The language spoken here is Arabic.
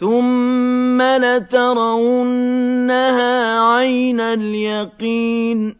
ثُمَّ لَتَرَوُنَّهَا عَيْنَ الْيَقِينِ